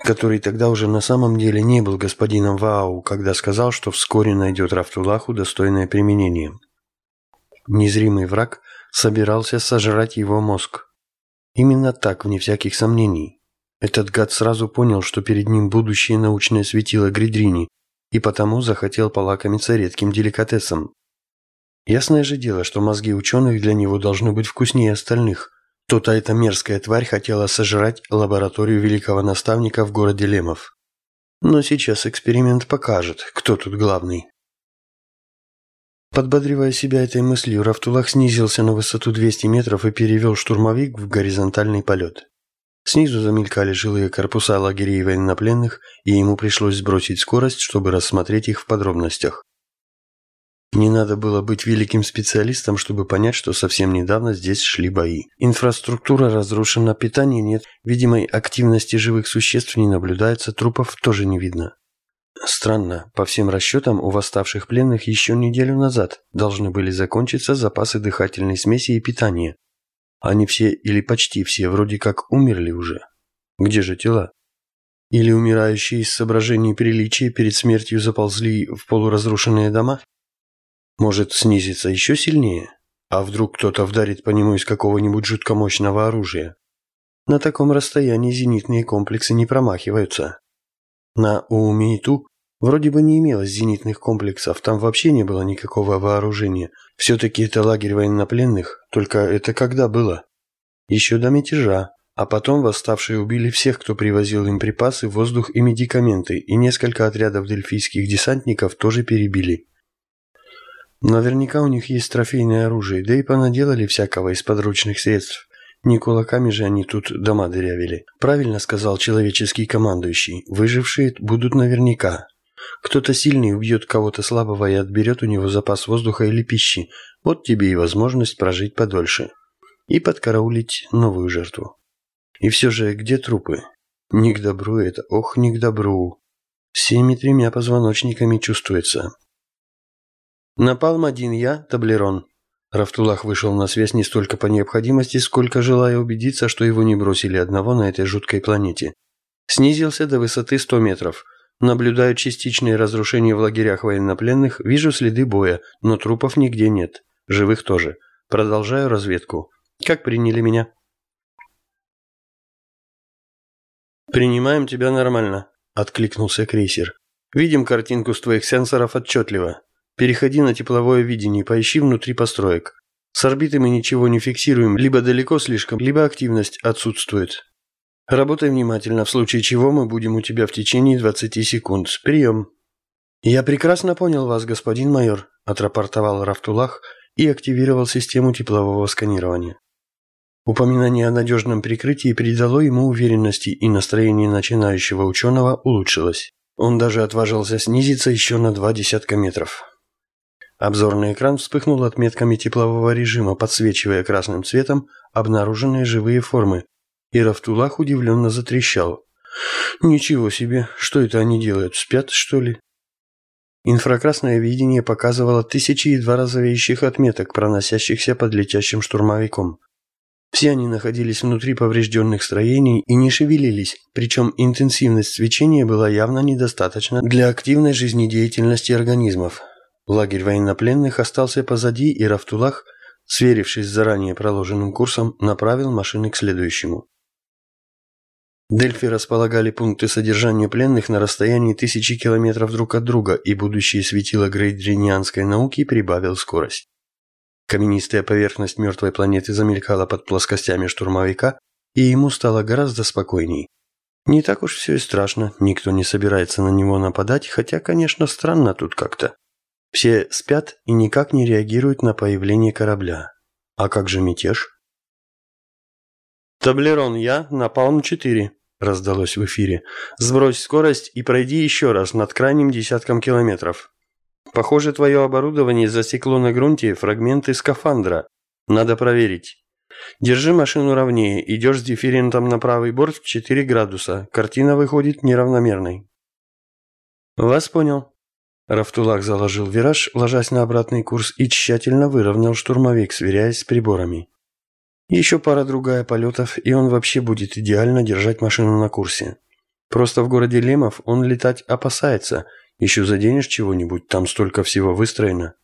который тогда уже на самом деле не был господином Вау, когда сказал, что вскоре найдет Рафтулаху достойное применение. Незримый враг собирался сожрать его мозг. Именно так, вне всяких сомнений. Этот гад сразу понял, что перед ним будущее научное светило Гридрини, и потому захотел полакомиться редким деликатесом. Ясное же дело, что мозги ученых для него должны быть вкуснее остальных. То-то эта мерзкая тварь хотела сожрать лабораторию великого наставника в городе Лемов. Но сейчас эксперимент покажет, кто тут главный. Подбодривая себя этой мыслью, Рафтулах снизился на высоту 200 метров и перевел штурмовик в горизонтальный полет. Снизу замелькали жилые корпуса лагерей военнопленных, и ему пришлось сбросить скорость, чтобы рассмотреть их в подробностях. Не надо было быть великим специалистом, чтобы понять, что совсем недавно здесь шли бои. Инфраструктура разрушена, питания нет, видимой активности живых существ не наблюдается, трупов тоже не видно. Странно, по всем расчетам у восставших пленных еще неделю назад должны были закончиться запасы дыхательной смеси и питания. Они все или почти все вроде как умерли уже. Где же тела? Или умирающие из соображений приличия перед смертью заползли в полуразрушенные дома? Может снизиться еще сильнее? А вдруг кто-то вдарит по нему из какого-нибудь жуткомощного оружия? На таком расстоянии зенитные комплексы не промахиваются. На Уумейту вроде бы не имелось зенитных комплексов, там вообще не было никакого вооружения. Все-таки это лагерь военнопленных, только это когда было? Еще до мятежа. А потом восставшие убили всех, кто привозил им припасы, воздух и медикаменты, и несколько отрядов дельфийских десантников тоже перебили. Наверняка у них есть трофейное оружие, да и понаделали всякого из подручных средств. Не кулаками же они тут дома дырявили. Правильно сказал человеческий командующий. Выжившие будут наверняка. Кто-то сильный убьет кого-то слабого и отберет у него запас воздуха или пищи. Вот тебе и возможность прожить подольше. И подкараулить новую жертву. И все же, где трупы? Не к добру это, ох, не к добру. Всеми тремя позвоночниками чувствуется. Напалм один я, Таблерон. Рафтулах вышел на связь не столько по необходимости, сколько желая убедиться, что его не бросили одного на этой жуткой планете. Снизился до высоты 100 метров. Наблюдаю частичные разрушения в лагерях военнопленных, вижу следы боя, но трупов нигде нет. Живых тоже. Продолжаю разведку. Как приняли меня? «Принимаем тебя нормально», — откликнулся крейсер. «Видим картинку с твоих сенсоров отчетливо. Переходи на тепловое видение, поищи внутри построек. С орбиты мы ничего не фиксируем, либо далеко слишком, либо активность отсутствует. Работай внимательно, в случае чего мы будем у тебя в течение 20 секунд. Прием. Я прекрасно понял вас, господин майор, отрапортовал Рафтулах и активировал систему теплового сканирования. Упоминание о надежном прикрытии придало ему уверенности, и настроение начинающего ученого улучшилось. Он даже отважился снизиться еще на два десятка метров. Обзорный экран вспыхнул отметками теплового режима, подсвечивая красным цветом обнаруженные живые формы, и Рафтулах удивленно затрещал. «Ничего себе! Что это они делают? Спят, что ли?» Инфракрасное видение показывало тысячи едва розовеющих отметок, проносящихся под летящим штурмовиком. Все они находились внутри поврежденных строений и не шевелились, причем интенсивность свечения была явно недостаточна для активной жизнедеятельности организмов. Лагерь военнопленных остался позади, и Рафтулах, сверившись с заранее проложенным курсом, направил машины к следующему. Дельфи располагали пункты содержания пленных на расстоянии тысячи километров друг от друга, и будущее светило грейдринианской науки прибавил скорость. Каменистая поверхность мертвой планеты замелькала под плоскостями штурмовика, и ему стало гораздо спокойней. Не так уж все и страшно, никто не собирается на него нападать, хотя, конечно, странно тут как-то. Все спят и никак не реагируют на появление корабля. А как же мятеж? «Таблерон, я, Напалм-4», — раздалось в эфире. «Сбрось скорость и пройди еще раз над крайним десятком километров. Похоже, твое оборудование засекло на грунте фрагменты скафандра. Надо проверить. Держи машину ровнее, идешь с дифферентом на правый борт в 4 градуса. Картина выходит неравномерной». «Вас понял», Рафтулах заложил вираж, ложась на обратный курс, и тщательно выровнял штурмовик, сверяясь с приборами. Еще пара-другая полетов, и он вообще будет идеально держать машину на курсе. Просто в городе Лемов он летать опасается. Еще заденешь чего-нибудь, там столько всего выстроено.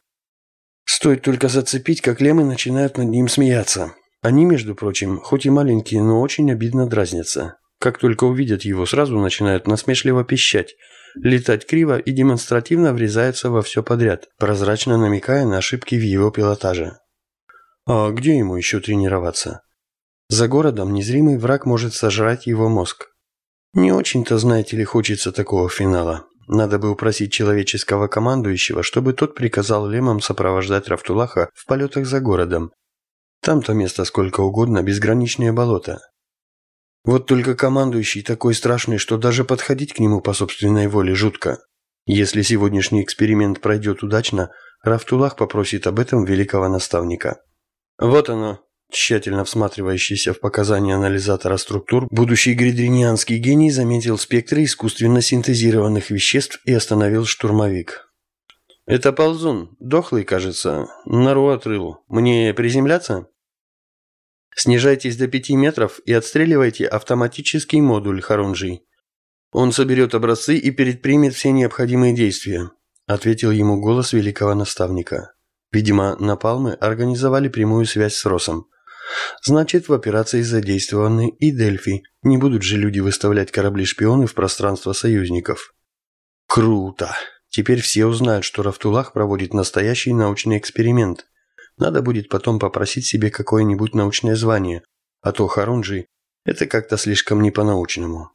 Стоит только зацепить, как лемы начинают над ним смеяться. Они, между прочим, хоть и маленькие, но очень обидно дразнятся. Как только увидят его, сразу начинают насмешливо пищать, летать криво и демонстративно врезаются во все подряд, прозрачно намекая на ошибки в его пилотаже. А где ему еще тренироваться? За городом незримый враг может сожрать его мозг. Не очень-то, знаете ли, хочется такого финала. Надо бы упросить человеческого командующего, чтобы тот приказал лемам сопровождать Рафтулаха в полетах за городом. Там-то место сколько угодно, безграничное болото. Вот только командующий такой страшный, что даже подходить к нему по собственной воле жутко. Если сегодняшний эксперимент пройдет удачно, Рафтулах попросит об этом великого наставника. Вот оно, Тщательно всматривающийся в показания анализатора структур, будущий гридринианский гений заметил спектры искусственно синтезированных веществ и остановил штурмовик. «Это ползун. Дохлый, кажется. Нору отрыл. Мне приземляться?» «Снижайтесь до пяти метров и отстреливайте автоматический модуль Харунжи. Он соберет образцы и предпримет все необходимые действия», ответил ему голос великого наставника. Видимо, напалмы организовали прямую связь с Росом. Значит, в операции задействованы и Дельфи. Не будут же люди выставлять корабли-шпионы в пространство союзников. Круто! Теперь все узнают, что Рафтулах проводит настоящий научный эксперимент. Надо будет потом попросить себе какое-нибудь научное звание, а то Харунжи – это как-то слишком не по-научному.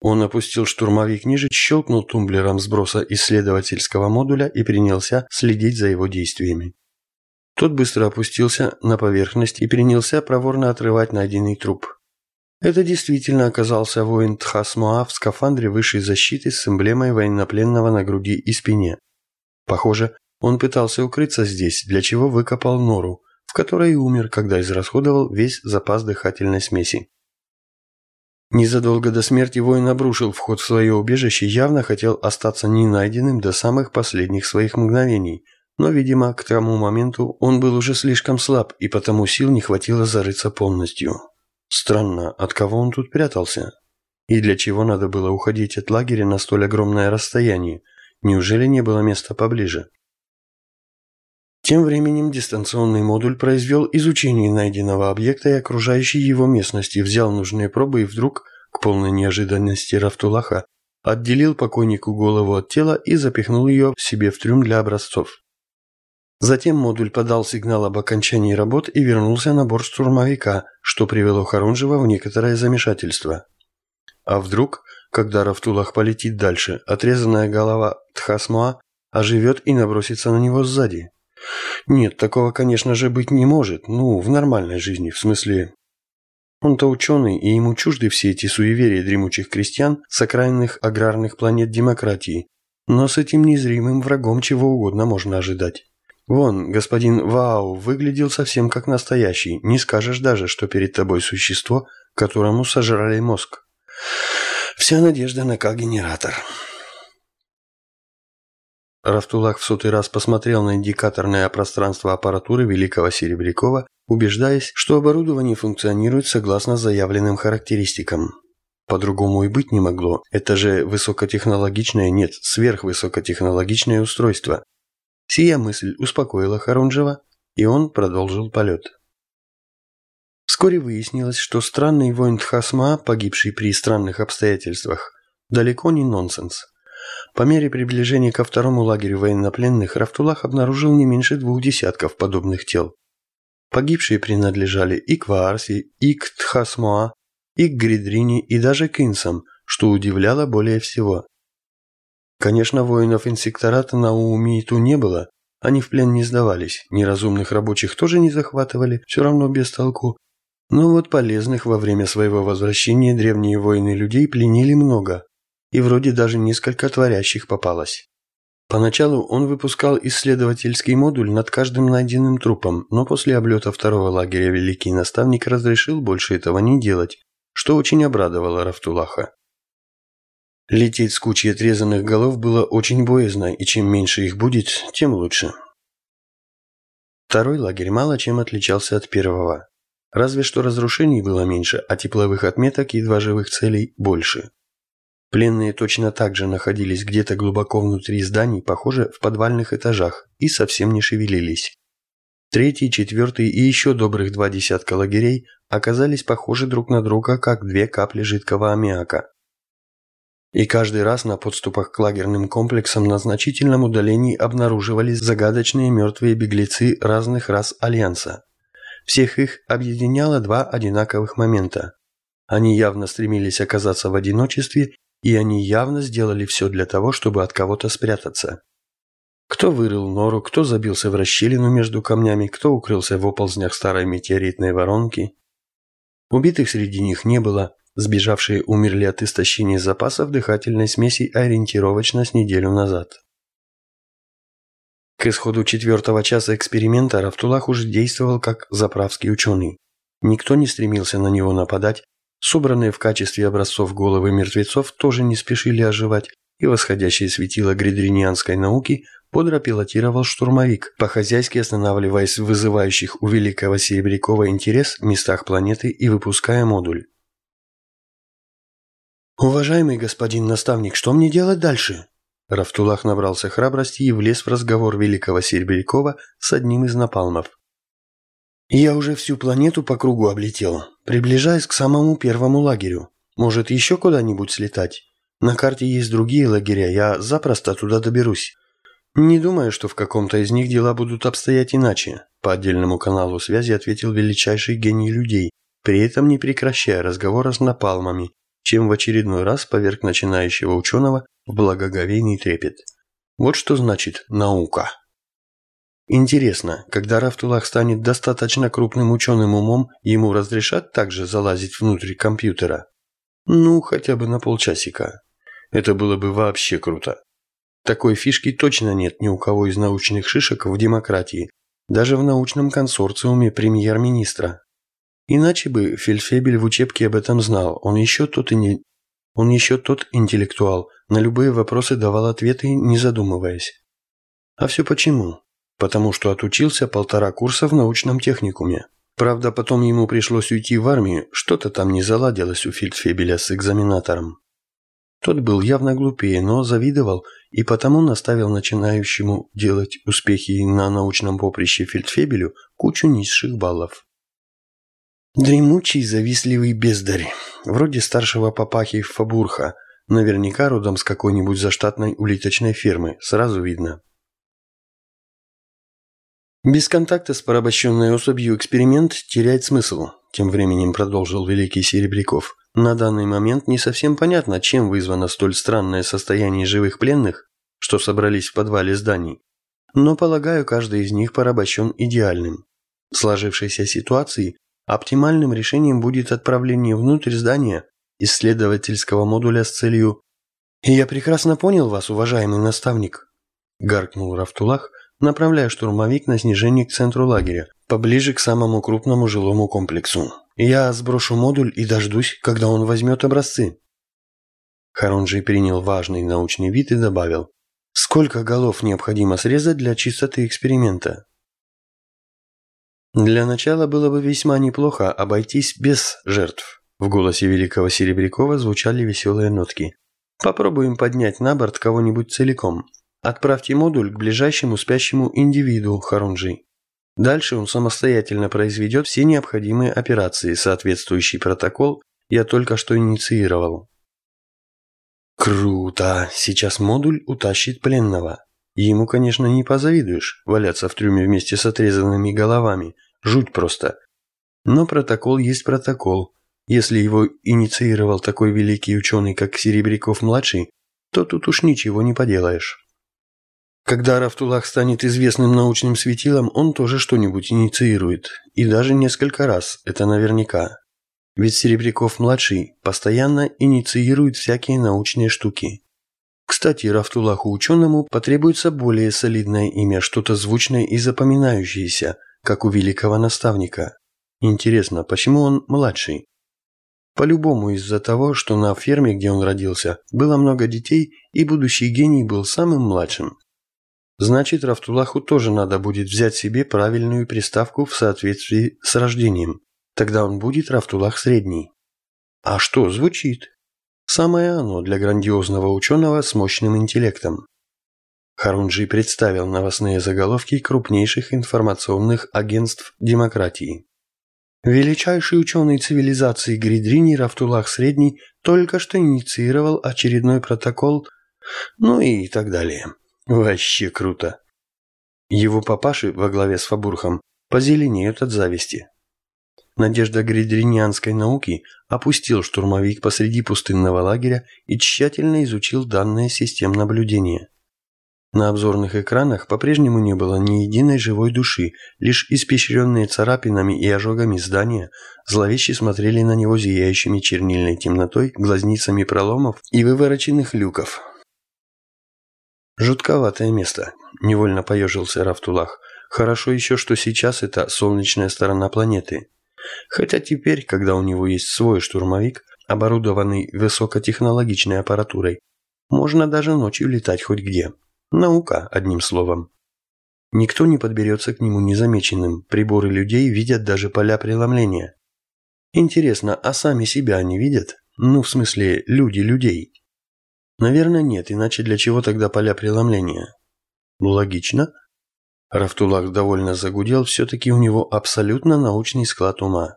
Он опустил штурмовик ниже, щелкнул тумблером сброса исследовательского модуля и принялся следить за его действиями. Тот быстро опустился на поверхность и принялся проворно отрывать найденный труп. Это действительно оказался воин Тхасмоа в скафандре высшей защиты с эмблемой военнопленного на груди и спине. Похоже, он пытался укрыться здесь, для чего выкопал нору, в которой и умер, когда израсходовал весь запас дыхательной смеси. Незадолго до смерти воин обрушил вход в свое убежище, явно хотел остаться ненайденным до самых последних своих мгновений – но, видимо, к тому моменту он был уже слишком слаб, и потому сил не хватило зарыться полностью. Странно, от кого он тут прятался? И для чего надо было уходить от лагеря на столь огромное расстояние? Неужели не было места поближе? Тем временем дистанционный модуль произвел изучение найденного объекта и окружающей его местности, взял нужные пробы и вдруг, к полной неожиданности Рафтулаха, отделил покойнику голову от тела и запихнул ее себе в трюм для образцов. Затем модуль подал сигнал об окончании работ и вернулся на борт штурмовика, что привело Харунжева в некоторое замешательство. А вдруг, когда Рафтулах полетит дальше, отрезанная голова Тхасмоа оживет и набросится на него сзади? Нет, такого, конечно же, быть не может. Ну, в нормальной жизни, в смысле... Он-то ученый, и ему чужды все эти суеверия дремучих крестьян с окраинных аграрных планет демократии. Но с этим незримым врагом чего угодно можно ожидать. Вон, господин Вау выглядел совсем как настоящий. Не скажешь даже, что перед тобой существо, которому сожрали мозг. Вся надежда на К-генератор. Рафтулах в сотый раз посмотрел на индикаторное пространство аппаратуры Великого Серебрякова, убеждаясь, что оборудование функционирует согласно заявленным характеристикам. По-другому и быть не могло. Это же высокотехнологичное, нет, сверхвысокотехнологичное устройство, Сия мысль успокоила Харунжева, и он продолжил полет. Вскоре выяснилось, что странный воин Тхасма, погибший при странных обстоятельствах, далеко не нонсенс. По мере приближения ко второму лагерю военнопленных Рафтулах обнаружил не меньше двух десятков подобных тел. Погибшие принадлежали и к Ваарси, и к Тхасмоа, и к Гридрине, и даже к Инсам, что удивляло более всего. Конечно, воинов инсектората на Уумииту не было, они в плен не сдавались, неразумных рабочих тоже не захватывали, все равно без толку. Но вот полезных во время своего возвращения древние воины людей пленили много, и вроде даже несколько творящих попалось. Поначалу он выпускал исследовательский модуль над каждым найденным трупом, но после облета второго лагеря великий наставник разрешил больше этого не делать, что очень обрадовало Рафтулаха. Лететь с кучей отрезанных голов было очень боязно, и чем меньше их будет, тем лучше. Второй лагерь мало чем отличался от первого. Разве что разрушений было меньше, а тепловых отметок едва живых целей больше. Пленные точно так же находились где-то глубоко внутри зданий, похоже, в подвальных этажах, и совсем не шевелились. Третий, четвертый и еще добрых два десятка лагерей оказались похожи друг на друга, как две капли жидкого аммиака. И каждый раз на подступах к лагерным комплексам на значительном удалении обнаруживались загадочные мертвые беглецы разных рас Альянса. Всех их объединяло два одинаковых момента. Они явно стремились оказаться в одиночестве, и они явно сделали все для того, чтобы от кого-то спрятаться. Кто вырыл нору, кто забился в расщелину между камнями, кто укрылся в оползнях старой метеоритной воронки. Убитых среди них не было, сбежавшие умерли от истощения запасов дыхательной смеси ориентировочно с неделю назад. К исходу четвертого часа эксперимента Рафтулах уже действовал как заправский ученый. Никто не стремился на него нападать, собранные в качестве образцов головы мертвецов тоже не спешили оживать, и восходящее светило гридринианской науки бодро пилотировал штурмовик, по-хозяйски останавливаясь в вызывающих у великого Серебрякова интерес местах планеты и выпуская модуль. «Уважаемый господин наставник, что мне делать дальше?» Рафтулах набрался храбрости и влез в разговор великого Серебрякова с одним из напалмов. «Я уже всю планету по кругу облетел, приближаясь к самому первому лагерю. Может, еще куда-нибудь слетать? На карте есть другие лагеря, я запросто туда доберусь. Не думаю, что в каком-то из них дела будут обстоять иначе», по отдельному каналу связи ответил величайший гений людей, при этом не прекращая разговора с напалмами, чем в очередной раз поверг начинающего ученого в благоговейный трепет. Вот что значит наука. Интересно, когда Рафтулах станет достаточно крупным ученым умом, ему разрешат также залазить внутрь компьютера? Ну, хотя бы на полчасика. Это было бы вообще круто. Такой фишки точно нет ни у кого из научных шишек в демократии, даже в научном консорциуме премьер-министра. Иначе бы Фельдфебель в учебке об этом знал. Он еще тот, и не... Он еще тот интеллектуал, на любые вопросы давал ответы, не задумываясь. А все почему? Потому что отучился полтора курса в научном техникуме. Правда, потом ему пришлось уйти в армию, что-то там не заладилось у Фельдфебеля с экзаменатором. Тот был явно глупее, но завидовал и потому наставил начинающему делать успехи на научном поприще Фельдфебелю кучу низших баллов. Дремучий, завистливый бездарь, вроде старшего папахи Фабурха, наверняка родом с какой-нибудь заштатной улиточной фермы, сразу видно. Без контакта с порабощенной особью эксперимент теряет смысл, тем временем продолжил великий Серебряков. На данный момент не совсем понятно, чем вызвано столь странное состояние живых пленных, что собрались в подвале зданий. Но, полагаю, каждый из них порабощен идеальным. В сложившейся ситуации Оптимальным решением будет отправление внутрь здания исследовательского модуля с целью «Я прекрасно понял вас, уважаемый наставник», – гаркнул Рафтулах, направляя штурмовик на снижение к центру лагеря, поближе к самому крупному жилому комплексу. «Я сброшу модуль и дождусь, когда он возьмет образцы». Харунжий принял важный научный вид и добавил «Сколько голов необходимо срезать для чистоты эксперимента?» Для начала было бы весьма неплохо обойтись без жертв. В голосе великого Серебрякова звучали веселые нотки. Попробуем поднять на борт кого-нибудь целиком. Отправьте модуль к ближайшему спящему индивиду Харунжи. Дальше он самостоятельно произведет все необходимые операции, соответствующий протокол я только что инициировал. Круто! Сейчас модуль утащит пленного. Ему, конечно, не позавидуешь, валяться в трюме вместе с отрезанными головами, Жуть просто. Но протокол есть протокол. Если его инициировал такой великий ученый, как Серебряков-младший, то тут уж ничего не поделаешь. Когда Рафтулах станет известным научным светилом, он тоже что-нибудь инициирует. И даже несколько раз, это наверняка. Ведь Серебряков-младший постоянно инициирует всякие научные штуки. Кстати, Рафтулаху ученому потребуется более солидное имя, что-то звучное и запоминающееся, как у великого наставника. Интересно, почему он младший? По-любому из-за того, что на ферме, где он родился, было много детей, и будущий гений был самым младшим. Значит, Рафтулаху тоже надо будет взять себе правильную приставку в соответствии с рождением. Тогда он будет Рафтулах средний. А что, звучит? Самое оно для грандиозного ученого с мощным интеллектом. Харунжи представил новостные заголовки крупнейших информационных агентств демократии. Величайший ученый цивилизации Гридрини Рафтулах Средний только что инициировал очередной протокол, ну и так далее. Вообще круто. Его папаши во главе с Фабурхом позеленеют от зависти. Надежда гридринианской науки опустил штурмовик посреди пустынного лагеря и тщательно изучил данные систем наблюдения. На обзорных экранах по-прежнему не было ни единой живой души, лишь испещренные царапинами и ожогами здания зловеще смотрели на него зияющими чернильной темнотой, глазницами проломов и вывороченных люков. «Жутковатое место», – невольно поежился Рафтулах. «Хорошо еще, что сейчас это солнечная сторона планеты. Хотя теперь, когда у него есть свой штурмовик, оборудованный высокотехнологичной аппаратурой, можно даже ночью летать хоть где». Наука, одним словом. Никто не подберется к нему незамеченным, приборы людей видят даже поля преломления. Интересно, а сами себя они видят? Ну, в смысле, люди людей. Наверное, нет, иначе для чего тогда поля преломления? Логично. Рафтулах довольно загудел, все-таки у него абсолютно научный склад ума.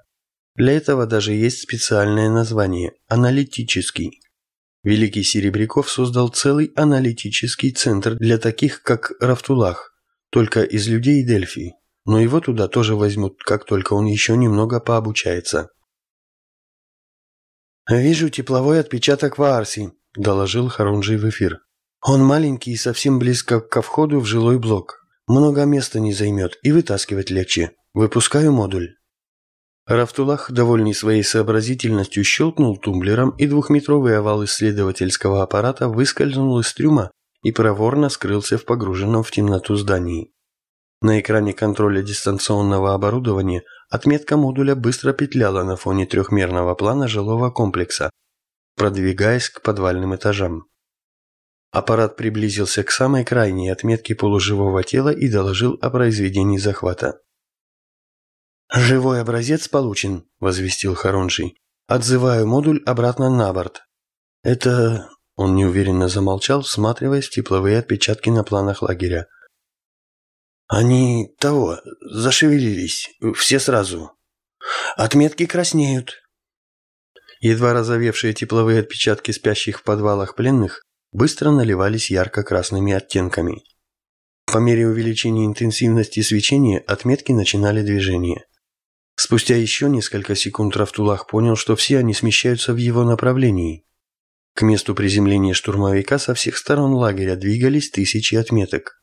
Для этого даже есть специальное название – аналитический. Великий Серебряков создал целый аналитический центр для таких, как Рафтулах, только из людей Дельфи. Но его туда тоже возьмут, как только он еще немного пообучается. «Вижу тепловой отпечаток Ваарси», – доложил Харунжий в эфир. «Он маленький и совсем близко ко входу в жилой блок. Много места не займет и вытаскивать легче. Выпускаю модуль». Рафтулах, довольный своей сообразительностью, щелкнул тумблером, и двухметровый овал исследовательского аппарата выскользнул из трюма и проворно скрылся в погруженном в темноту здании. На экране контроля дистанционного оборудования отметка модуля быстро петляла на фоне трехмерного плана жилого комплекса, продвигаясь к подвальным этажам. Аппарат приблизился к самой крайней отметке полуживого тела и доложил о произведении захвата. «Живой образец получен», – возвестил Харонжий. «Отзываю модуль обратно на борт». «Это...» – он неуверенно замолчал, всматриваясь в тепловые отпечатки на планах лагеря. «Они того, зашевелились, все сразу. Отметки краснеют». Едва разовевшие тепловые отпечатки спящих в подвалах пленных быстро наливались ярко-красными оттенками. По мере увеличения интенсивности свечения отметки начинали движение. Спустя еще несколько секунд Рафтулах понял, что все они смещаются в его направлении. К месту приземления штурмовика со всех сторон лагеря двигались тысячи отметок.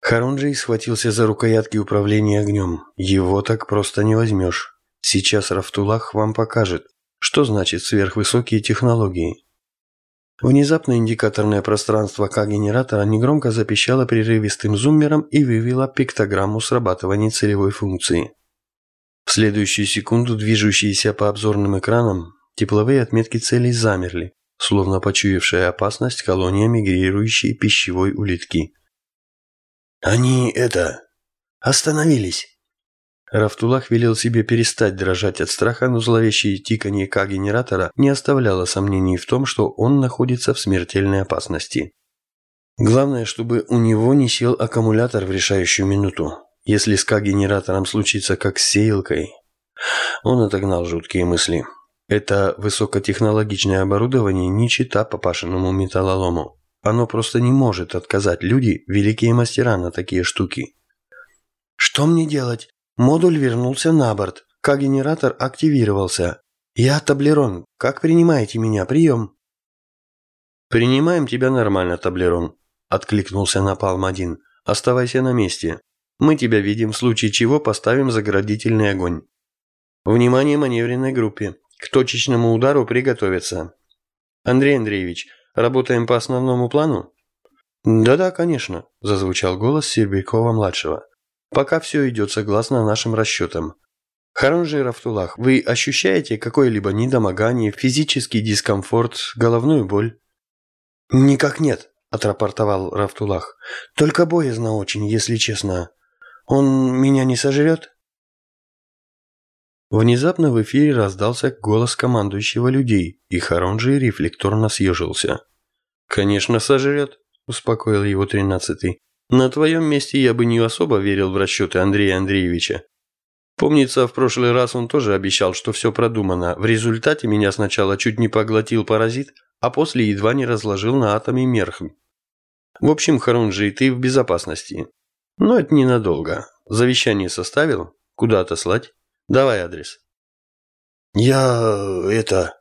Харунжий схватился за рукоятки управления огнем. Его так просто не возьмешь. Сейчас Рафтулах вам покажет, что значит сверхвысокие технологии. Внезапно индикаторное пространство К-генератора негромко запищало прерывистым зуммером и вывело пиктограмму срабатывания целевой функции. В следующую секунду движущиеся по обзорным экранам тепловые отметки целей замерли, словно почуявшая опасность колония мигрирующей пищевой улитки. «Они это... остановились!» Рафтулах велел себе перестать дрожать от страха, но зловещее тиканье К-генератора не оставляло сомнений в том, что он находится в смертельной опасности. Главное, чтобы у него не сел аккумулятор в решающую минуту. Если с К-генератором случится как с сеялкой... Он отогнал жуткие мысли. Это высокотехнологичное оборудование не чита папашиному металлолому. Оно просто не может отказать. Люди – великие мастера на такие штуки. «Что мне делать?» Модуль вернулся на борт. К-генератор активировался. Я Таблерон. Как принимаете меня? Прием. Принимаем тебя нормально, Таблерон. Откликнулся Напалм-1. Оставайся на месте. Мы тебя видим, в случае чего поставим заградительный огонь. Внимание маневренной группе. К точечному удару приготовиться. Андрей Андреевич, работаем по основному плану? Да-да, конечно, зазвучал голос Сербякова-младшего. Пока все идет согласно нашим расчетам. Харанжи Рафтулах, вы ощущаете какое-либо недомогание, физический дискомфорт, головную боль? Никак нет, отрапортовал Рафтулах. Только боязно очень, если честно. Он меня не сожрет? Внезапно в эфире раздался голос командующего людей, и Харонжи рефлекторно съежился. «Конечно, сожрет», – успокоил его тринадцатый. «На твоем месте я бы не особо верил в расчеты Андрея Андреевича. Помнится, в прошлый раз он тоже обещал, что все продумано. В результате меня сначала чуть не поглотил паразит, а после едва не разложил на атоме мерхм. В общем, Харунжи, ты в безопасности. Но это ненадолго. Завещание составил? Куда отослать? Давай адрес. Я... это...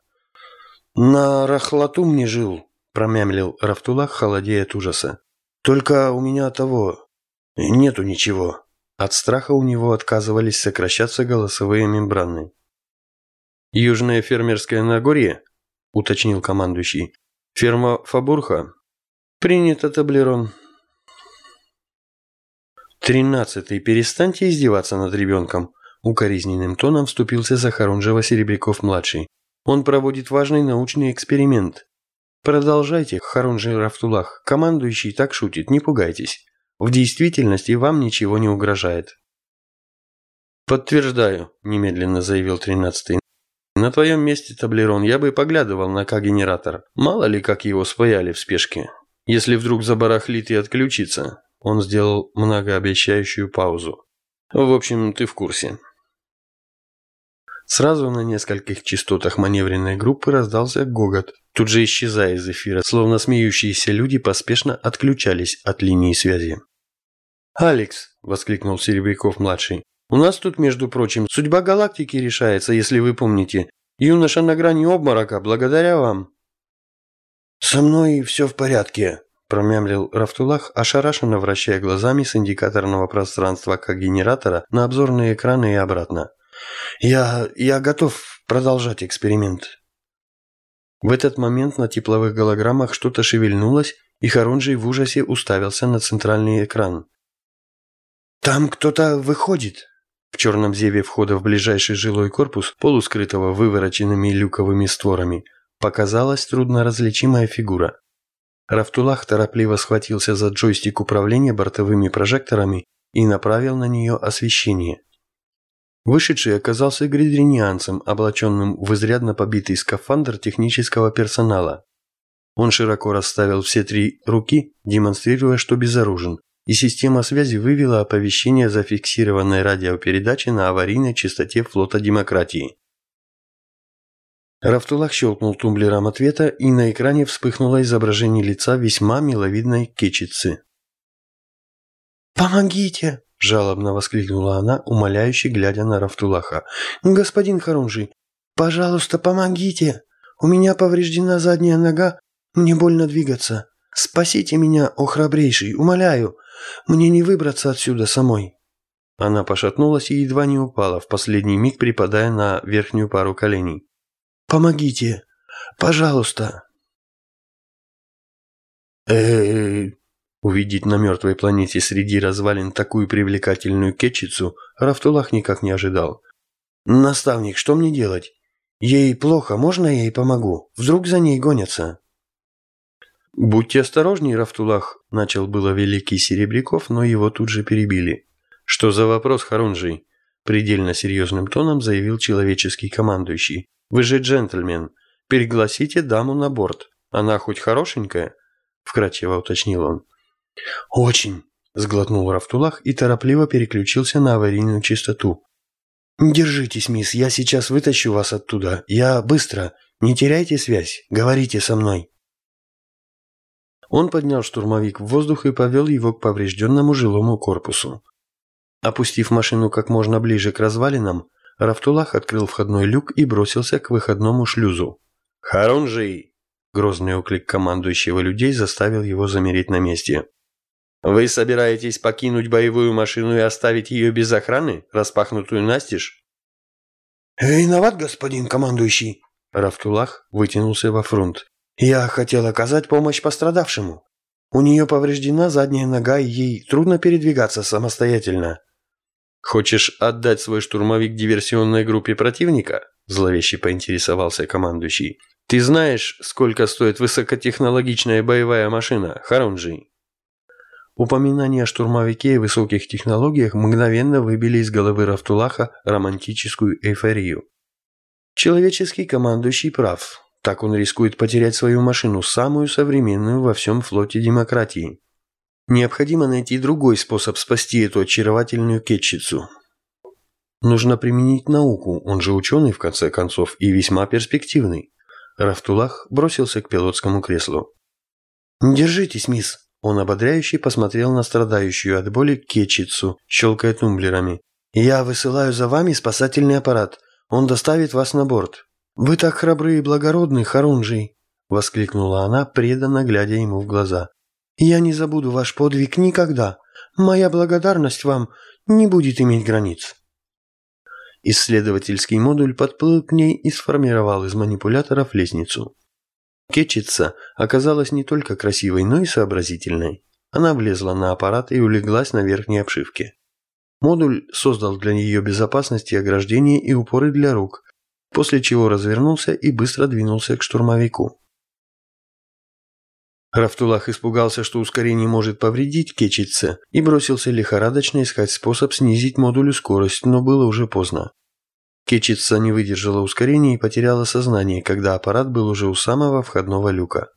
на Рахлатум не жил, промямлил Рафтулах, холодея от ужаса. Только у меня того... нету ничего. От страха у него отказывались сокращаться голосовые мембраны. «Южное фермерское Нагорье?» – уточнил командующий. «Ферма Фабурха?» «Принято, Таблерон». «Тринадцатый, перестаньте издеваться над ребенком», – укоризненным тоном вступился Захарунжева Серебряков-младший. «Он проводит важный научный эксперимент. Продолжайте, Харунжи Рафтулах. Командующий так шутит, не пугайтесь. В действительности вам ничего не угрожает. «Подтверждаю», – немедленно заявил тринадцатый. «На твоем месте, Таблерон, я бы поглядывал на К-генератор. Мало ли, как его спаяли в спешке. Если вдруг забарахлит и отключится». Он сделал многообещающую паузу. «В общем, ты в курсе». Сразу на нескольких частотах маневренной группы раздался гогот, тут же исчезая из эфира, словно смеющиеся люди поспешно отключались от линии связи. «Алекс!» – воскликнул Серебряков-младший. «У нас тут, между прочим, судьба галактики решается, если вы помните. Юноша на грани обморока, благодаря вам». «Со мной все в порядке», – промямлил Рафтулах, ошарашенно вращая глазами с индикаторного пространства как генератора на обзорные экраны и обратно. Я... я готов продолжать эксперимент. В этот момент на тепловых голограммах что-то шевельнулось, и Харунжий в ужасе уставился на центральный экран. «Там кто-то выходит!» В черном зеве входа в ближайший жилой корпус, полускрытого вывороченными люковыми створами, показалась трудноразличимая фигура. Рафтулах торопливо схватился за джойстик управления бортовыми прожекторами и направил на нее освещение. Вышедший оказался гридринианцем, облаченным в изрядно побитый скафандр технического персонала. Он широко расставил все три руки, демонстрируя, что безоружен, и система связи вывела оповещение зафиксированной радиопередачи на аварийной частоте флота демократии. Рафтулах щелкнул тумблером ответа, и на экране вспыхнуло изображение лица весьма миловидной кечицы. «Помогите!» Жалобно воскликнула она, умоляюще глядя на Рафтулаха. «Господин Харунжи, пожалуйста, помогите! У меня повреждена задняя нога, мне больно двигаться. Спасите меня, о храбрейший, умоляю! Мне не выбраться отсюда самой!» Она пошатнулась и едва не упала, в последний миг припадая на верхнюю пару коленей. «Помогите! Пожалуйста!» «Э-э-э...» Увидеть на мертвой планете среди развалин такую привлекательную кетчицу Рафтулах никак не ожидал. «Наставник, что мне делать? Ей плохо, можно я ей помогу? Вдруг за ней гонятся?» «Будьте осторожней, Рафтулах», – начал было великий Серебряков, но его тут же перебили. «Что за вопрос, Харунжий?» – предельно серьезным тоном заявил человеческий командующий. «Вы же джентльмен. Пригласите даму на борт. Она хоть хорошенькая?» – вкратчиво уточнил он. «Очень», – сглотнул Рафтулах и торопливо переключился на аварийную частоту. «Держитесь, мисс, я сейчас вытащу вас оттуда. Я быстро. Не теряйте связь. Говорите со мной». Он поднял штурмовик в воздух и повел его к поврежденному жилому корпусу. Опустив машину как можно ближе к развалинам, Рафтулах открыл входной люк и бросился к выходному шлюзу. «Харунжий!» Грозный оклик командующего людей заставил его замереть на месте. «Вы собираетесь покинуть боевую машину и оставить ее без охраны, распахнутую настежь?» «Виноват, господин командующий!» Рафтулах вытянулся во фронт. «Я хотел оказать помощь пострадавшему. У нее повреждена задняя нога, и ей трудно передвигаться самостоятельно». «Хочешь отдать свой штурмовик диверсионной группе противника?» Зловеще поинтересовался командующий. «Ты знаешь, сколько стоит высокотехнологичная боевая машина, Харунжий?» Упоминания о штурмовике и высоких технологиях мгновенно выбили из головы Рафтулаха романтическую эйфорию. Человеческий командующий прав. Так он рискует потерять свою машину, самую современную во всем флоте демократии. Необходимо найти другой способ спасти эту очаровательную кетчицу. Нужно применить науку, он же ученый в конце концов и весьма перспективный. Рафтулах бросился к пилотскому креслу. «Держитесь, мисс!» Он ободряюще посмотрел на страдающую от боли кетчицу, щелкая тумблерами. «Я высылаю за вами спасательный аппарат. Он доставит вас на борт». «Вы так храбры и благородны, Харунжий!» — воскликнула она, преданно глядя ему в глаза. «Я не забуду ваш подвиг никогда. Моя благодарность вам не будет иметь границ». Исследовательский модуль подплыл к ней и сформировал из манипуляторов лестницу. Кетчица оказалась не только красивой, но и сообразительной. Она влезла на аппарат и улеглась на верхней обшивке. Модуль создал для нее безопасность и ограждение и упоры для рук, после чего развернулся и быстро двинулся к штурмовику. Рафтулах испугался, что ускорение может повредить кетчице, и бросился лихорадочно искать способ снизить модулю скорость, но было уже поздно. Кетчица не выдержала ускорения и потеряла сознание, когда аппарат был уже у самого входного люка.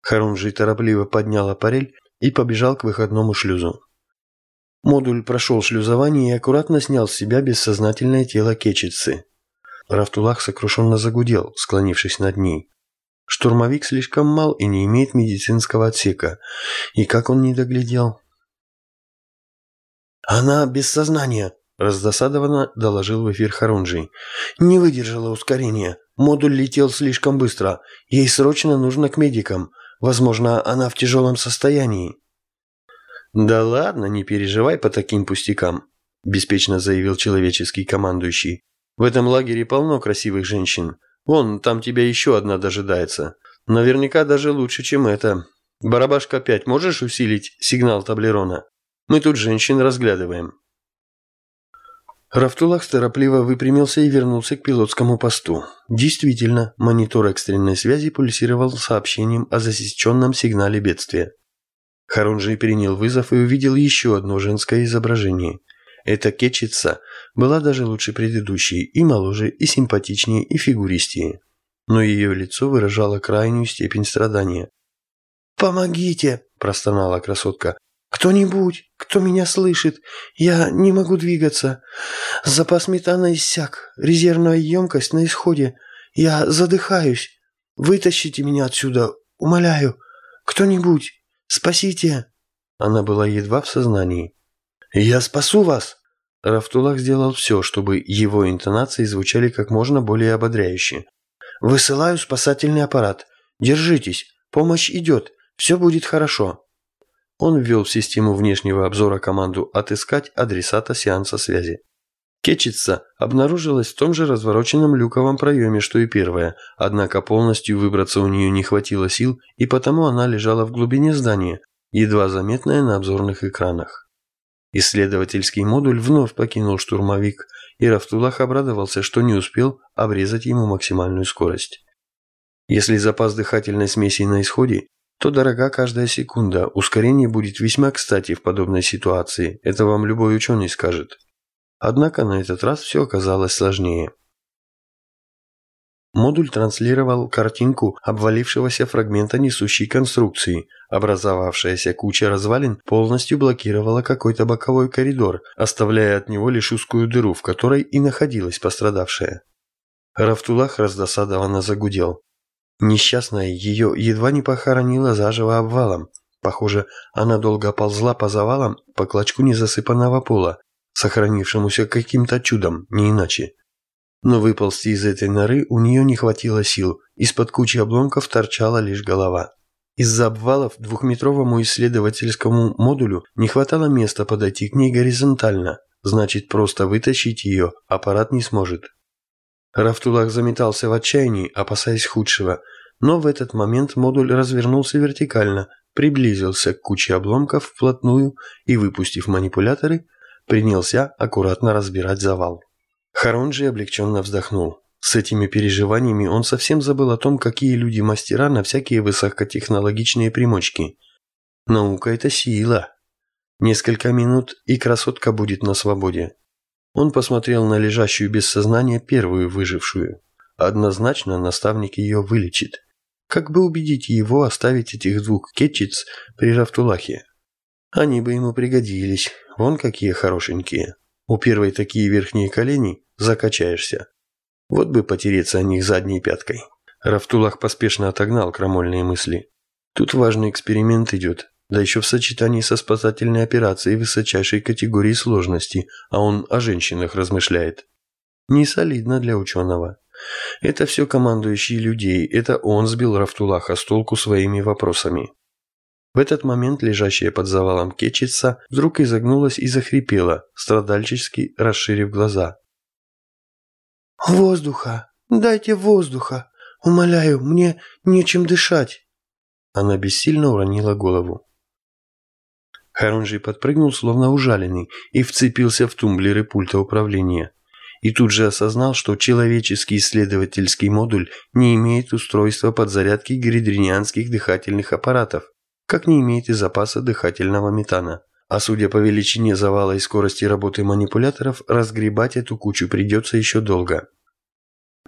Харунжи торопливо поднял аппарель и побежал к выходному шлюзу. Модуль прошел шлюзование и аккуратно снял с себя бессознательное тело Кетчицы. Рафтулах сокрушенно загудел, склонившись над ней. Штурмовик слишком мал и не имеет медицинского отсека. И как он не доглядел? «Она без сознания», Раздосадованно доложил в эфир Харунжий. «Не выдержала ускорения. Модуль летел слишком быстро. Ей срочно нужно к медикам. Возможно, она в тяжелом состоянии». «Да ладно, не переживай по таким пустякам», – беспечно заявил человеческий командующий. «В этом лагере полно красивых женщин. Вон, там тебя еще одна дожидается. Наверняка даже лучше, чем это. Барабашка 5, можешь усилить сигнал таблерона? Мы тут женщин разглядываем». Рафтулах торопливо выпрямился и вернулся к пилотскому посту. Действительно, монитор экстренной связи пульсировал сообщением о засеченном сигнале бедствия. Харунжий принял вызов и увидел еще одно женское изображение. Эта кетчица была даже лучше предыдущей, и моложе, и симпатичнее, и фигуристее. Но ее лицо выражало крайнюю степень страдания. «Помогите!» – простонала красотка. «Кто-нибудь, кто меня слышит? Я не могу двигаться. Запас метана иссяк, резервная емкость на исходе. Я задыхаюсь. Вытащите меня отсюда, умоляю. Кто-нибудь, спасите!» Она была едва в сознании. «Я спасу вас!» Рафтулах сделал все, чтобы его интонации звучали как можно более ободряюще. «Высылаю спасательный аппарат. Держитесь, помощь идет, все будет хорошо». Он ввел в систему внешнего обзора команду «Отыскать адресата сеанса связи». Кетчица обнаружилась в том же развороченном люковом проеме, что и первая, однако полностью выбраться у нее не хватило сил, и потому она лежала в глубине здания, едва заметная на обзорных экранах. Исследовательский модуль вновь покинул штурмовик, и Рафтулах обрадовался, что не успел обрезать ему максимальную скорость. Если запас дыхательной смеси на исходе, то дорога каждая секунда. Ускорение будет весьма кстати в подобной ситуации, это вам любой ученый скажет. Однако на этот раз все оказалось сложнее. Модуль транслировал картинку обвалившегося фрагмента несущей конструкции. Образовавшаяся куча развалин полностью блокировала какой-то боковой коридор, оставляя от него лишь узкую дыру, в которой и находилась пострадавшая. Рафтулах раздосадованно загудел. Несчастная ее едва не похоронила заживо обвалом. Похоже, она долго ползла по завалам по клочку незасыпанного пола, сохранившемуся каким-то чудом, не иначе. Но выползти из этой норы у нее не хватило сил, из-под кучи обломков торчала лишь голова. Из-за обвалов двухметровому исследовательскому модулю не хватало места подойти к ней горизонтально, значит просто вытащить ее аппарат не сможет. Рафтулах заметался в отчаянии, опасаясь худшего, но в этот момент модуль развернулся вертикально, приблизился к куче обломков вплотную и, выпустив манипуляторы, принялся аккуратно разбирать завал. Харонджи облегченно вздохнул. С этими переживаниями он совсем забыл о том, какие люди мастера на всякие высокотехнологичные примочки. Наука – это сила, Несколько минут, и красотка будет на свободе. Он посмотрел на лежащую без сознания первую выжившую. Однозначно наставник ее вылечит. Как бы убедить его оставить этих двух кетчиц при Рафтулахе? Они бы ему пригодились. Вон какие хорошенькие. У первой такие верхние колени закачаешься. Вот бы потереться о них задней пяткой. Рафтулах поспешно отогнал крамольные мысли. Тут важный эксперимент идет, да еще в сочетании со спасательной операцией высочайшей категории сложности, а он о женщинах размышляет. Не солидно для ученого. Это все командующие людей, это он сбил Рафтулаха с толку своими вопросами. В этот момент лежащая под завалом кетчица вдруг изогнулась и захрипела, страдальчески расширив глаза. «Воздуха! Дайте воздуха! Умоляю, мне нечем дышать!» Она бессильно уронила голову. Харунжий подпрыгнул, словно ужаленный, и вцепился в тумблеры пульта управления и тут же осознал, что человеческий исследовательский модуль не имеет устройства подзарядки гридринианских дыхательных аппаратов, как не имеет и запаса дыхательного метана. А судя по величине завала и скорости работы манипуляторов, разгребать эту кучу придется еще долго.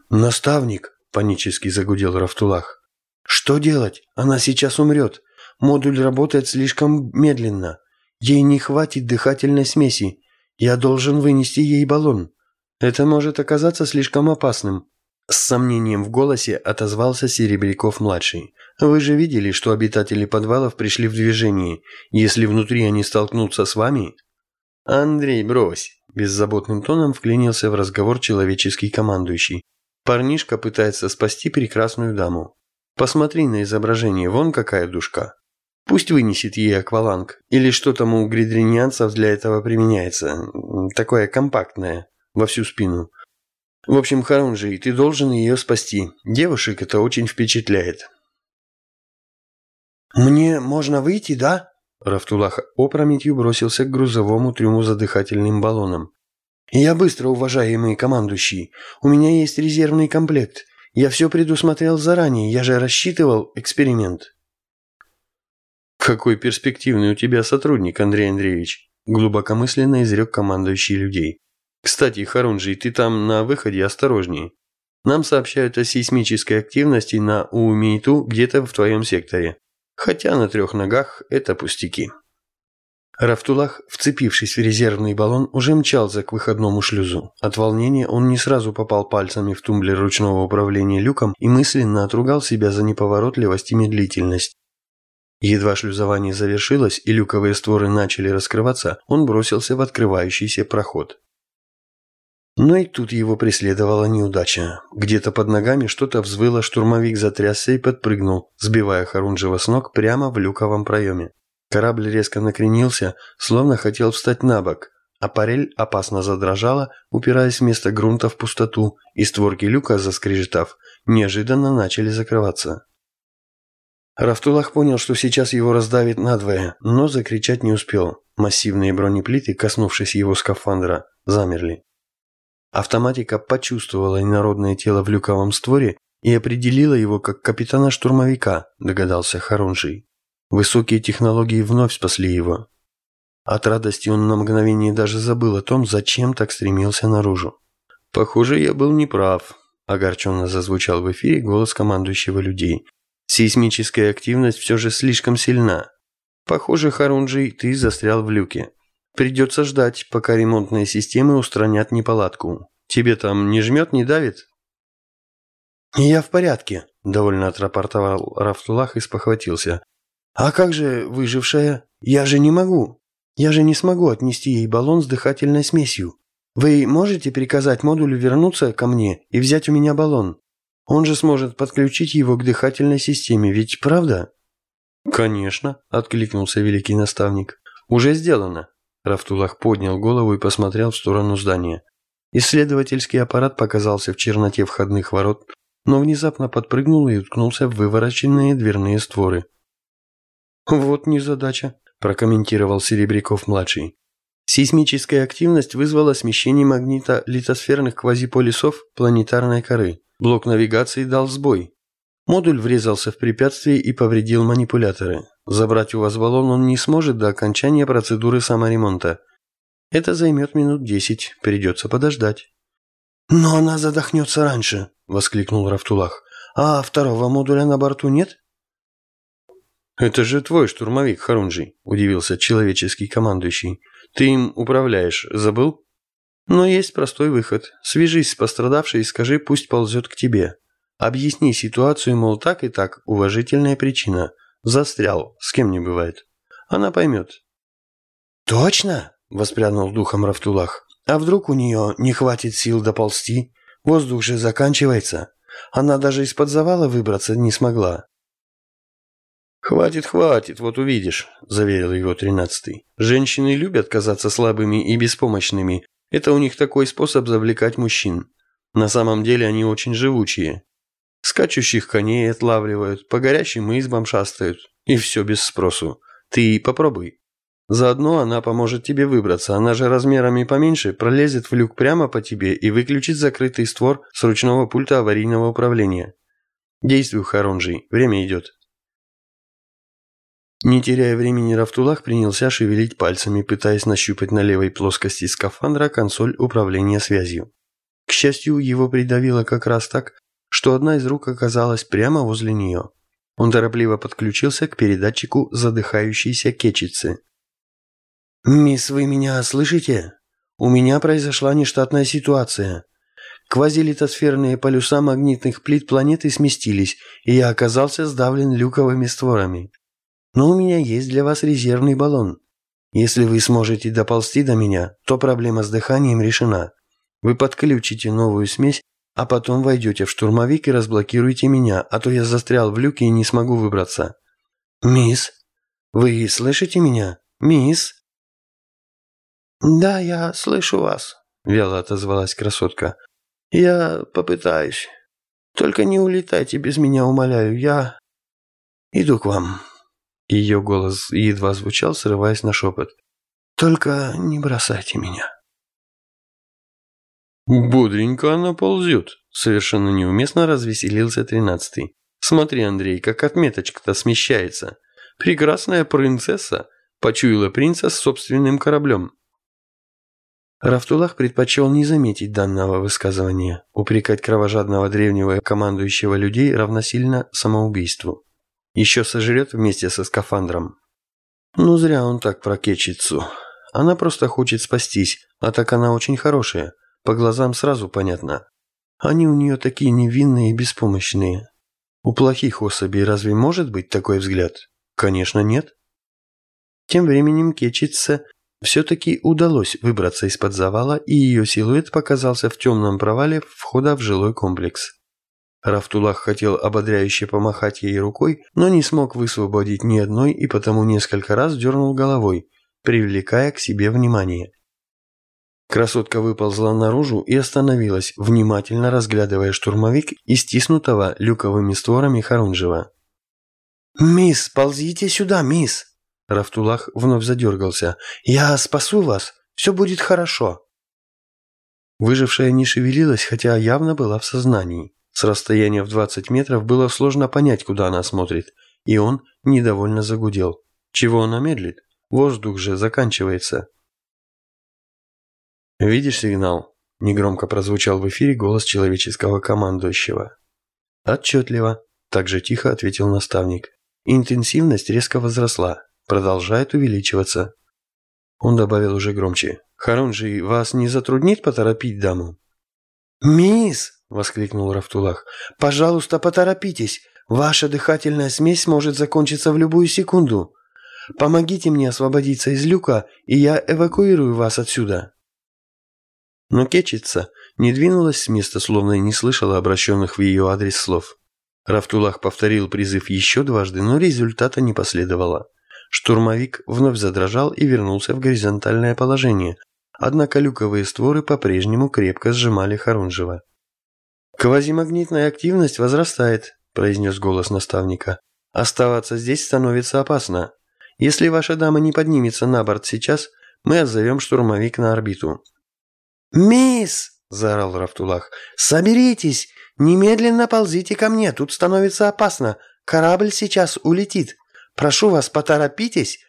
«Наставник!» – панически загудел Рафтулах. «Что делать? Она сейчас умрет. Модуль работает слишком медленно. Ей не хватит дыхательной смеси. Я должен вынести ей баллон». Это может оказаться слишком опасным. С сомнением в голосе отозвался Серебряков-младший. Вы же видели, что обитатели подвалов пришли в движение. Если внутри они столкнутся с вами... Андрей, брось. Беззаботным тоном вклинился в разговор человеческий командующий. Парнишка пытается спасти прекрасную даму. Посмотри на изображение, вон какая душка. Пусть вынесет ей акваланг. Или что там у гридринианцев для этого применяется. Такое компактное во всю спину. В общем, Харунжи, ты должен ее спасти. Девушек это очень впечатляет. «Мне можно выйти, да?» Рафтулах опрометью бросился к грузовому трюму за дыхательным баллоном. «Я быстро, уважаемый командующий. У меня есть резервный комплект. Я все предусмотрел заранее. Я же рассчитывал эксперимент». «Какой перспективный у тебя сотрудник, Андрей Андреевич», глубокомысленно изрек командующий людей. Кстати, Харунжий, ты там на выходе осторожнее. Нам сообщают о сейсмической активности на Уумейту где-то в твоем секторе. Хотя на трех ногах это пустяки. Рафтулах, вцепившись в резервный баллон, уже мчался к выходному шлюзу. От волнения он не сразу попал пальцами в тумблер ручного управления люком и мысленно отругал себя за неповоротливость и медлительность. Едва шлюзование завершилось и люковые створы начали раскрываться, он бросился в открывающийся проход. Но и тут его преследовала неудача. Где-то под ногами что-то взвыло, штурмовик затрясся и подпрыгнул, сбивая Харунжева с ног прямо в люковом проеме. Корабль резко накренился, словно хотел встать на бок, а парель опасно задрожала, упираясь вместо грунта в пустоту, и створки люка, заскрежетав, неожиданно начали закрываться. Рафтулах понял, что сейчас его раздавит надвое, но закричать не успел. Массивные бронеплиты, коснувшись его скафандра, замерли. Автоматика почувствовала инородное тело в люковом створе и определила его как капитана-штурмовика, догадался Харунжий. Высокие технологии вновь спасли его. От радости он на мгновение даже забыл о том, зачем так стремился наружу. «Похоже, я был неправ», – огорченно зазвучал в эфире голос командующего людей. «Сейсмическая активность все же слишком сильна. Похоже, Харунжий, ты застрял в люке. Придется ждать, пока ремонтные системы устранят неполадку. Тебе там не жмет, не давит?» «Я в порядке», – довольно отрапортовал Рафтулах и спохватился. «А как же выжившая? Я же не могу. Я же не смогу отнести ей баллон с дыхательной смесью. Вы можете приказать модулю вернуться ко мне и взять у меня баллон? Он же сможет подключить его к дыхательной системе, ведь правда?» «Конечно», – откликнулся великий наставник. «Уже сделано. Рафтулах поднял голову и посмотрел в сторону здания. Исследовательский аппарат показался в черноте входных ворот, но внезапно подпрыгнул и уткнулся в вывороченные дверные створы. «Вот незадача», – прокомментировал Серебряков-младший. Сейсмическая активность вызвала смещение магнита литосферных квазиполисов планетарной коры. Блок навигации дал сбой. Модуль врезался в препятствие и повредил манипуляторы. Забрать у вас баллон он не сможет до окончания процедуры саморемонта. Это займет минут десять, придется подождать. «Но она задохнется раньше», — воскликнул Рафтулах. «А второго модуля на борту нет?» «Это же твой штурмовик, Харунжий», — удивился человеческий командующий. «Ты им управляешь, забыл?» «Но есть простой выход. Свяжись с пострадавшей и скажи, пусть ползет к тебе. Объясни ситуацию, мол, так и так, уважительная причина. Застрял, с кем не бывает. Она поймет». «Точно?» — воспрянул духом Рафтулах. «А вдруг у нее не хватит сил доползти? Воздух же заканчивается. Она даже из-под завала выбраться не смогла. «Хватит, хватит, вот увидишь», – заверил его тринадцатый. «Женщины любят казаться слабыми и беспомощными. Это у них такой способ завлекать мужчин. На самом деле они очень живучие. Скачущих коней отлавливают, по горящим избам шастают. И все без спросу. Ты попробуй. Заодно она поможет тебе выбраться. Она же размерами поменьше пролезет в люк прямо по тебе и выключит закрытый створ с ручного пульта аварийного управления. Действуй, Харонжий, время идет». Не теряя времени, Рафтулах принялся шевелить пальцами, пытаясь нащупать на левой плоскости скафандра консоль управления связью. К счастью, его придавило как раз так, что одна из рук оказалась прямо возле нее. Он торопливо подключился к передатчику задыхающейся кечицы. «Мисс, вы меня слышите? У меня произошла нештатная ситуация. Квазилитосферные полюса магнитных плит планеты сместились, и я оказался сдавлен люковыми створами. Но у меня есть для вас резервный баллон. Если вы сможете доползти до меня, то проблема с дыханием решена. Вы подключите новую смесь, а потом войдете в штурмовик и разблокируете меня, а то я застрял в люке и не смогу выбраться. Мисс, вы слышите меня? Мисс? Да, я слышу вас, вяло отозвалась красотка. Я попытаюсь. Только не улетайте без меня, умоляю. Я иду к вам. Ее голос едва звучал, срываясь на шепот. «Только не бросайте меня». «Бодренько она ползет», — совершенно неуместно развеселился тринадцатый. «Смотри, Андрей, как отметочка-то смещается. Прекрасная принцесса почуяла принца с собственным кораблем». Рафтулах предпочел не заметить данного высказывания. Упрекать кровожадного древнего командующего людей равносильно самоубийству. Еще сожрет вместе со скафандром. Ну, зря он так про Кетчицу. Она просто хочет спастись, а так она очень хорошая. По глазам сразу понятно. Они у нее такие невинные и беспомощные. У плохих особей разве может быть такой взгляд? Конечно, нет. Тем временем Кетчице все-таки удалось выбраться из-под завала, и ее силуэт показался в темном провале входа в жилой комплекс. Рафтулах хотел ободряюще помахать ей рукой, но не смог высвободить ни одной и потому несколько раз дернул головой, привлекая к себе внимание. Красотка выползла наружу и остановилась, внимательно разглядывая штурмовик и стиснутого люковыми створами Харунжева. «Мисс, ползите сюда, мисс!» Рафтулах вновь задергался. «Я спасу вас! Все будет хорошо!» Выжившая не шевелилась, хотя явно была в сознании. С расстояния в 20 метров было сложно понять, куда она смотрит, и он недовольно загудел. Чего она медлит? Воздух же заканчивается. «Видишь сигнал?» – негромко прозвучал в эфире голос человеческого командующего. «Отчетливо», – также тихо ответил наставник. «Интенсивность резко возросла, продолжает увеличиваться». Он добавил уже громче. «Харунжи, вас не затруднит поторопить даму?» «Мисс!» – воскликнул Рафтулах. «Пожалуйста, поторопитесь. Ваша дыхательная смесь может закончиться в любую секунду. Помогите мне освободиться из люка, и я эвакуирую вас отсюда». Но Кечица не двинулась с места, словно и не слышала обращенных в ее адрес слов. Рафтулах повторил призыв еще дважды, но результата не последовало. Штурмовик вновь задрожал и вернулся в горизонтальное положение, однако люковые створы по-прежнему крепко сжимали Харунжева. «Квазимагнитная активность возрастает», – произнес голос наставника. «Оставаться здесь становится опасно. Если ваша дама не поднимется на борт сейчас, мы отзовем штурмовик на орбиту». «Мисс!» – заорал Рафтулах. «Соберитесь! Немедленно ползите ко мне, тут становится опасно. Корабль сейчас улетит. Прошу вас, поторопитесь.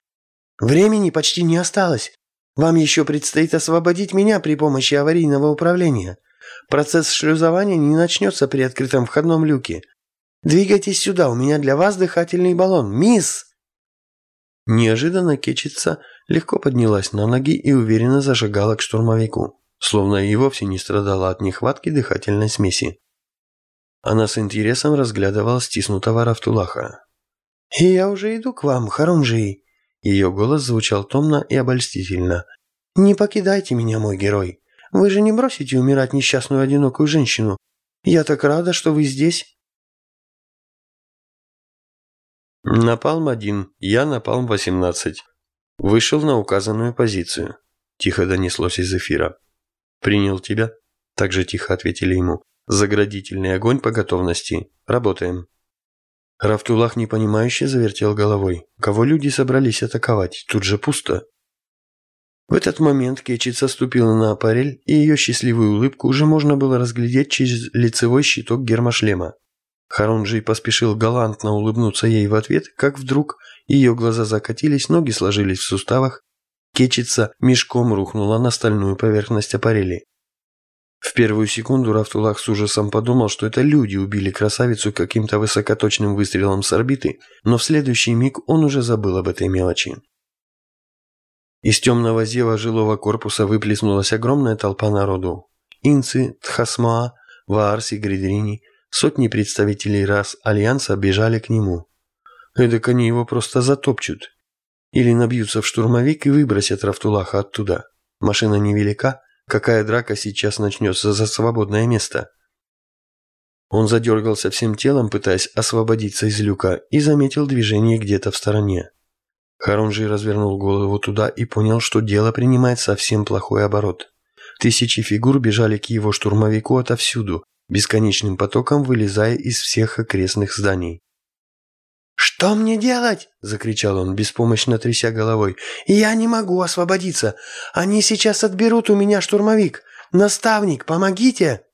Времени почти не осталось. Вам еще предстоит освободить меня при помощи аварийного управления. Процесс шлюзования не начнется при открытом входном люке. Двигайтесь сюда, у меня для вас дыхательный баллон. Мисс!» Неожиданно Кечица легко поднялась на ноги и уверенно зажигала к штурмовику, словно и вовсе не страдала от нехватки дыхательной смеси. Она с интересом разглядывала стиснутого Рафтулаха. «И я уже иду к вам, Харунжий!» Ее голос звучал томно и обольстительно. «Не покидайте меня, мой герой. Вы же не бросите умирать несчастную одинокую женщину. Я так рада, что вы здесь». «Напалм-1, я Напалм-18. Вышел на указанную позицию», – тихо донеслось из эфира. «Принял тебя?» – также тихо ответили ему. «Заградительный огонь по готовности. Работаем». Рафтулах непонимающе завертел головой. Кого люди собрались атаковать? Тут же пусто. В этот момент Кетчица ступила на аппарель, и ее счастливую улыбку уже можно было разглядеть через лицевой щиток гермошлема. Харунжий поспешил галантно улыбнуться ей в ответ, как вдруг ее глаза закатились, ноги сложились в суставах, Кетчица мешком рухнула на стальную поверхность аппарели. В первую секунду Рафтулах с ужасом подумал, что это люди убили красавицу каким-то высокоточным выстрелом с орбиты, но в следующий миг он уже забыл об этой мелочи. Из темного зева жилого корпуса выплеснулась огромная толпа народу. Инцы, Тхасмаа, Ваарси, Гридрини, сотни представителей рас Альянса бежали к нему. Эдак они его просто затопчут. Или набьются в штурмовик и выбросят Рафтулаха оттуда. Машина невелика, Какая драка сейчас начнется за свободное место? Он задергался всем телом, пытаясь освободиться из люка, и заметил движение где-то в стороне. Харунжи развернул голову туда и понял, что дело принимает совсем плохой оборот. Тысячи фигур бежали к его штурмовику отовсюду, бесконечным потоком вылезая из всех окрестных зданий. «Что мне делать?» – закричал он, беспомощно тряся головой. «Я не могу освободиться. Они сейчас отберут у меня штурмовик. Наставник, помогите!»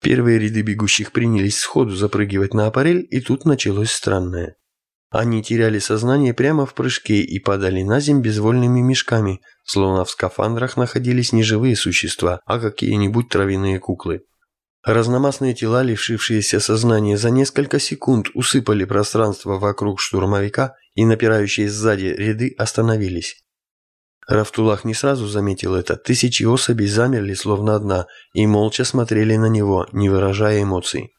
Первые ряды бегущих принялись сходу запрыгивать на аппарель, и тут началось странное. Они теряли сознание прямо в прыжке и падали на земь безвольными мешками, словно в скафандрах находились не живые существа, а какие-нибудь травяные куклы. Разномастные тела, лишившиеся сознания, за несколько секунд усыпали пространство вокруг штурмовика, и напирающие сзади ряды остановились. Рафтулах не сразу заметил это. Тысячи особей замерли, словно одна, и молча смотрели на него, не выражая эмоций.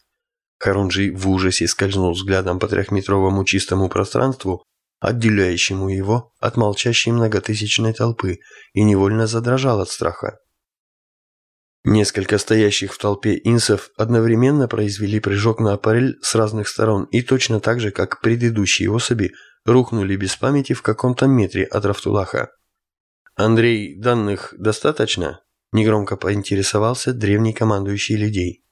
Харунжи в ужасе скользнул взглядом по трехметровому чистому пространству, отделяющему его от молчащей многотысячной толпы, и невольно задрожал от страха. Несколько стоящих в толпе инсов одновременно произвели прыжок на аппарель с разных сторон и точно так же, как предыдущие особи, рухнули без памяти в каком-то метре от Рафтулаха. «Андрей, данных достаточно?» – негромко поинтересовался древний командующий людей.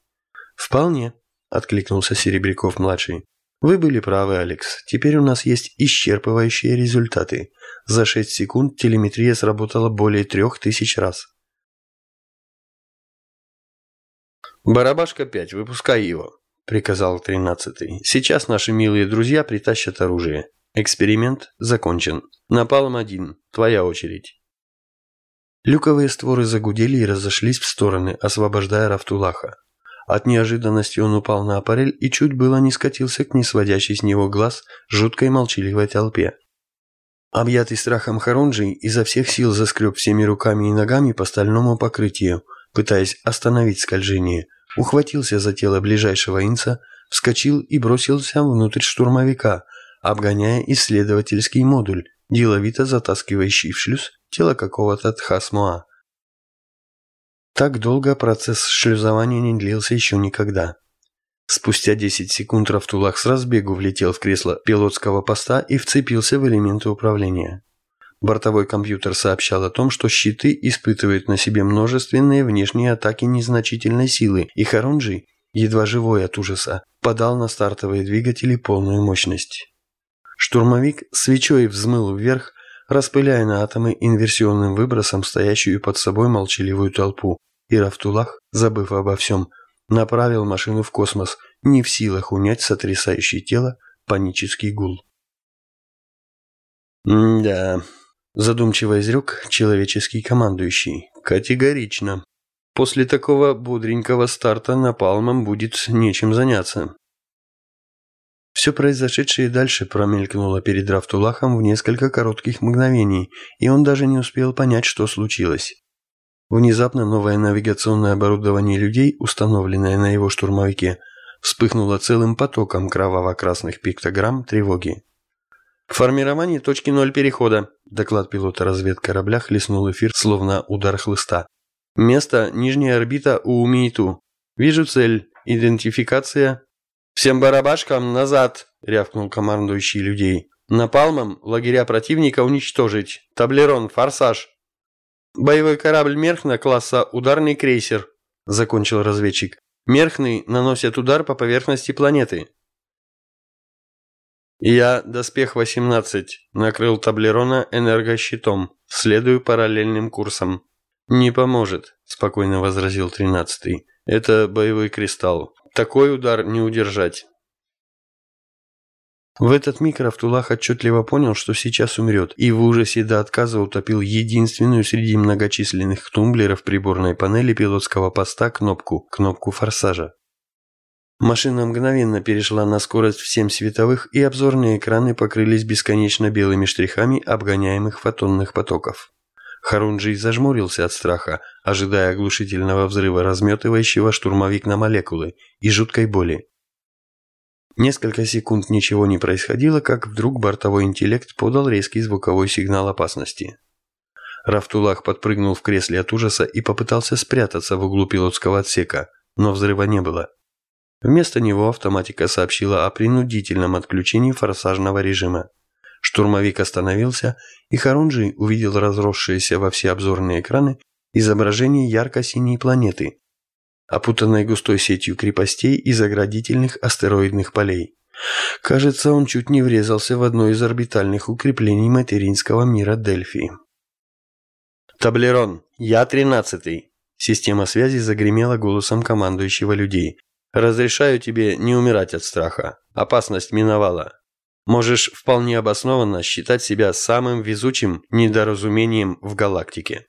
«Вполне», – откликнулся Серебряков-младший. «Вы были правы, Алекс. Теперь у нас есть исчерпывающие результаты. За 6 секунд телеметрия сработала более трех тысяч раз». «Барабашка-5, выпускай его», – приказал тринадцатый. «Сейчас наши милые друзья притащат оружие. Эксперимент закончен. Напалм-1, твоя очередь». Люковые створы загудели и разошлись в стороны, освобождая Рафтулаха. От неожиданности он упал на аппарель и чуть было не скатился к несводящей с него глаз жуткой молчаливой толпе. Объятый страхом Харунжий изо всех сил заскреб всеми руками и ногами по стальному покрытию, пытаясь остановить скольжение, ухватился за тело ближайшего инца, вскочил и бросился внутрь штурмовика, обгоняя исследовательский модуль, деловито затаскивающий в шлюз тело какого-то Тхасмуа. Так долго процесс шлюзования не длился еще никогда. Спустя 10 секунд Рафтулах с разбегу влетел в кресло пилотского поста и вцепился в элементы управления. Бортовой компьютер сообщал о том, что щиты испытывают на себе множественные внешние атаки незначительной силы, и Харунжи, едва живой от ужаса, подал на стартовые двигатели полную мощность. Штурмовик свечой взмыл вверх, распыляя на атомы инверсионным выбросом стоящую под собой молчаливую толпу, и Рафтулах, забыв обо всем, направил машину в космос, не в силах унять сотрясающий тело панический гул. «Да», – задумчиво изрек человеческий командующий, – «категорично. После такого бодренького старта напалмом будет нечем заняться». Все произошедшее дальше промелькнуло перед Рафтулахом в несколько коротких мгновений, и он даже не успел понять, что случилось. Внезапно новое навигационное оборудование людей, установленное на его штурмовике, вспыхнуло целым потоком кроваво-красных пиктограмм тревоги. «Формирование точки ноль перехода», – доклад пилота разведкорабля хлестнул эфир, словно удар хлыста. «Место – нижняя орбита Уумейту. Вижу цель. Идентификация «Всем барабашкам назад!» – рявкнул командующий людей. «Напалмом лагеря противника уничтожить. Таблерон, форсаж!» «Боевой корабль Мерхна класса «Ударный крейсер», – закончил разведчик. «Мерхны наносят удар по поверхности планеты». «Я, доспех-18, накрыл Таблерона энергощитом. Следую параллельным курсом». «Не поможет», – спокойно возразил тринадцатый. «Это боевой кристалл. Такой удар не удержать. В этот миг Рафтулах отчетливо понял, что сейчас умрет, и в ужасе до отказа утопил единственную среди многочисленных тумблеров приборной панели пилотского поста кнопку, кнопку форсажа. Машина мгновенно перешла на скорость в 7 световых, и обзорные экраны покрылись бесконечно белыми штрихами обгоняемых фотонных потоков. Харунджий зажмурился от страха, ожидая оглушительного взрыва, разметывающего штурмовик на молекулы, и жуткой боли. Несколько секунд ничего не происходило, как вдруг бортовой интеллект подал резкий звуковой сигнал опасности. Рафтулах подпрыгнул в кресле от ужаса и попытался спрятаться в углу пилотского отсека, но взрыва не было. Вместо него автоматика сообщила о принудительном отключении форсажного режима. Штурмовик остановился, и Харунжи увидел разросшиеся во все обзорные экраны изображение ярко-синей планеты, опутанной густой сетью крепостей и заградительных астероидных полей. Кажется, он чуть не врезался в одно из орбитальных укреплений материнского мира Дельфи. «Таблерон, я тринадцатый!» Система связи загремела голосом командующего людей. «Разрешаю тебе не умирать от страха. Опасность миновала. Можешь вполне обоснованно считать себя самым везучим недоразумением в галактике.